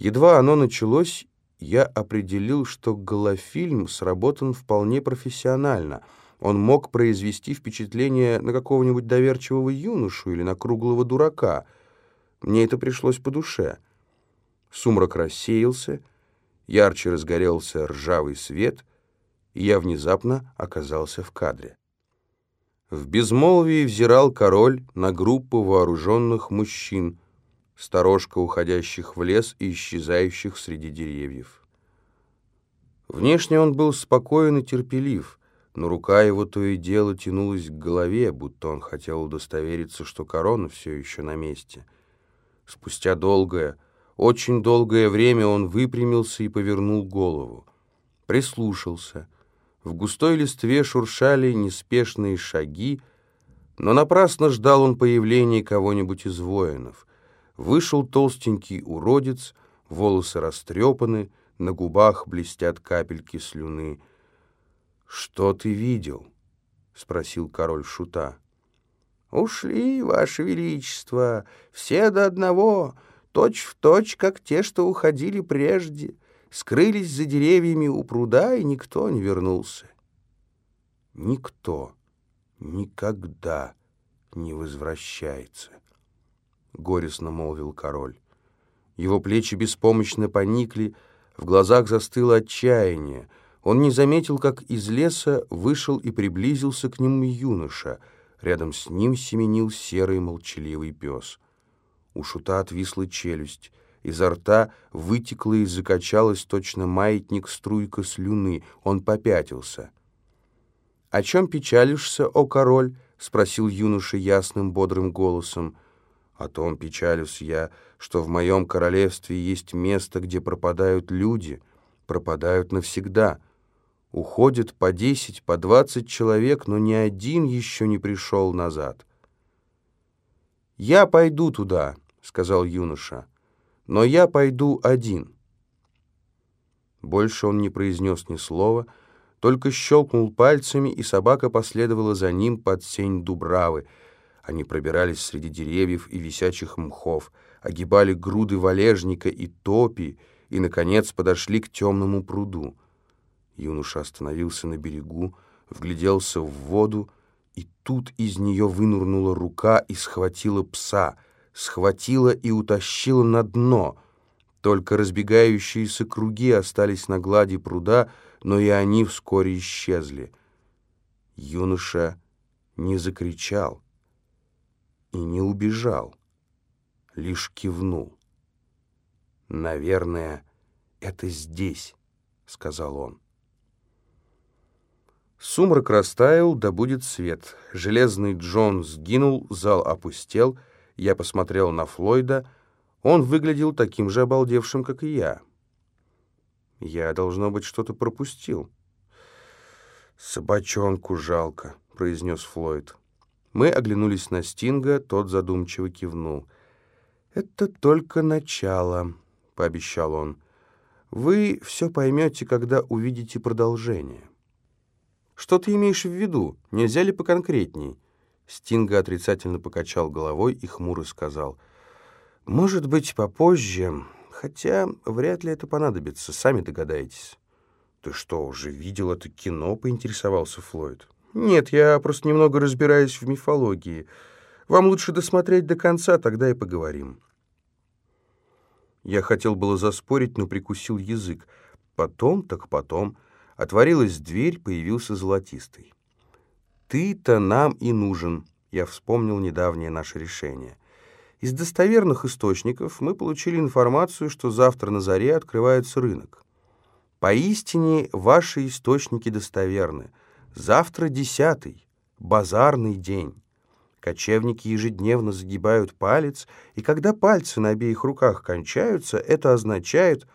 Едва оно началось, я определил, что голофильм сработан вполне профессионально. Он мог произвести впечатление на какого-нибудь доверчивого юношу или на круглого дурака. Мне это пришлось по душе. Сумрак рассеялся, ярче разгорелся ржавый свет, и я внезапно оказался в кадре. В безмолвии взирал король на группу вооруженных мужчин, сторожка уходящих в лес и исчезающих среди деревьев. Внешне он был спокоен и терпелив, но рука его то и дело тянулась к голове, будто он хотел удостовериться, что корона все еще на месте. Спустя долгое, очень долгое время он выпрямился и повернул голову. Прислушался. В густой листве шуршали неспешные шаги, но напрасно ждал он появления кого-нибудь из воинов. Вышел толстенький уродец, волосы растрепаны, на губах блестят капельки слюны. «Что ты видел?» — спросил король шута. «Ушли, ваше величество, все до одного, точь в точь, как те, что уходили прежде, скрылись за деревьями у пруда, и никто не вернулся». «Никто никогда не возвращается». — горестно молвил король. Его плечи беспомощно поникли, в глазах застыло отчаяние. Он не заметил, как из леса вышел и приблизился к нему юноша. Рядом с ним семенил серый молчаливый пес. У шута отвисла челюсть. Изо рта вытекла и закачалась точно маятник струйка слюны. Он попятился. «О чем печалишься, о король?» — спросил юноша ясным бодрым голосом. О том печалюсь я, что в моем королевстве есть место, где пропадают люди, пропадают навсегда. Уходят по десять, по двадцать человек, но ни один еще не пришел назад. «Я пойду туда», — сказал юноша, — «но я пойду один». Больше он не произнес ни слова, только щелкнул пальцами, и собака последовала за ним под сень дубравы — они пробирались среди деревьев и висячих мхов, огибали груды валежника и топи и, наконец, подошли к темному пруду. Юноша остановился на берегу, вгляделся в воду, и тут из нее вынурнула рука и схватила пса, схватила и утащила на дно. Только разбегающиеся круги остались на глади пруда, но и они вскоре исчезли. Юноша не закричал и не убежал, лишь кивнул. «Наверное, это здесь», — сказал он. Сумрак растаял, да будет свет. Железный Джон сгинул, зал опустел. Я посмотрел на Флойда. Он выглядел таким же обалдевшим, как и я. Я, должно быть, что-то пропустил. «Собачонку жалко», — произнес Флойд. Мы оглянулись на Стинга, тот задумчиво кивнул. «Это только начало», — пообещал он. «Вы все поймете, когда увидите продолжение». «Что ты имеешь в виду? Нельзя ли поконкретней?» Стинга отрицательно покачал головой и хмуро сказал. «Может быть, попозже, хотя вряд ли это понадобится, сами догадаетесь». «Ты что, уже видел это кино?» — поинтересовался Флойд. «Нет, я просто немного разбираюсь в мифологии. Вам лучше досмотреть до конца, тогда и поговорим». Я хотел было заспорить, но прикусил язык. Потом, так потом, отворилась дверь, появился Золотистый. «Ты-то нам и нужен», — я вспомнил недавнее наше решение. Из достоверных источников мы получили информацию, что завтра на заре открывается рынок. Поистине, ваши источники достоверны — Завтра десятый, базарный день. Кочевники ежедневно загибают палец, и когда пальцы на обеих руках кончаются, это означает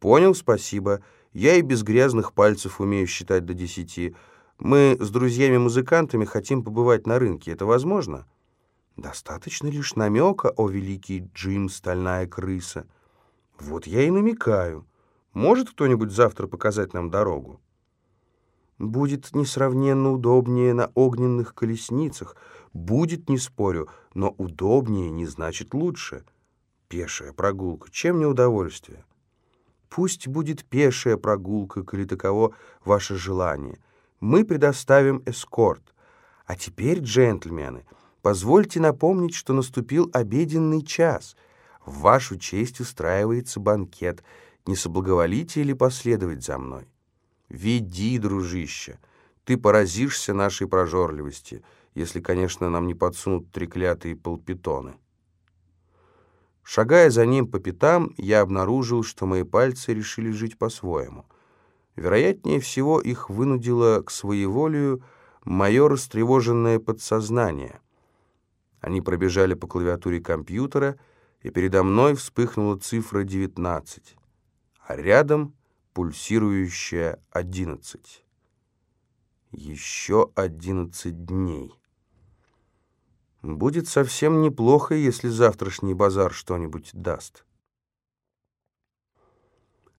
«Понял, спасибо, я и без грязных пальцев умею считать до десяти. Мы с друзьями-музыкантами хотим побывать на рынке. Это возможно?» «Достаточно лишь намека, о великий Джим, стальная крыса». «Вот я и намекаю. Может кто-нибудь завтра показать нам дорогу?» Будет несравненно удобнее на огненных колесницах. Будет, не спорю, но удобнее не значит лучше. Пешая прогулка. Чем не удовольствие? Пусть будет пешая прогулка, коли таково ваше желание. Мы предоставим эскорт. А теперь, джентльмены, позвольте напомнить, что наступил обеденный час. В вашу честь устраивается банкет. Не соблаговолите ли последовать за мной? Веди, дружище, ты поразишься нашей прожорливости, если, конечно, нам не подсунут треклятые полпитоны. Шагая за ним по пятам, я обнаружил, что мои пальцы решили жить по-своему. Вероятнее всего, их вынудило к своеволию мое растревоженное подсознание. Они пробежали по клавиатуре компьютера, и передо мной вспыхнула цифра 19, а рядом пульсирующая 11. Еще 11 дней. Будет совсем неплохо, если завтрашний базар что-нибудь даст.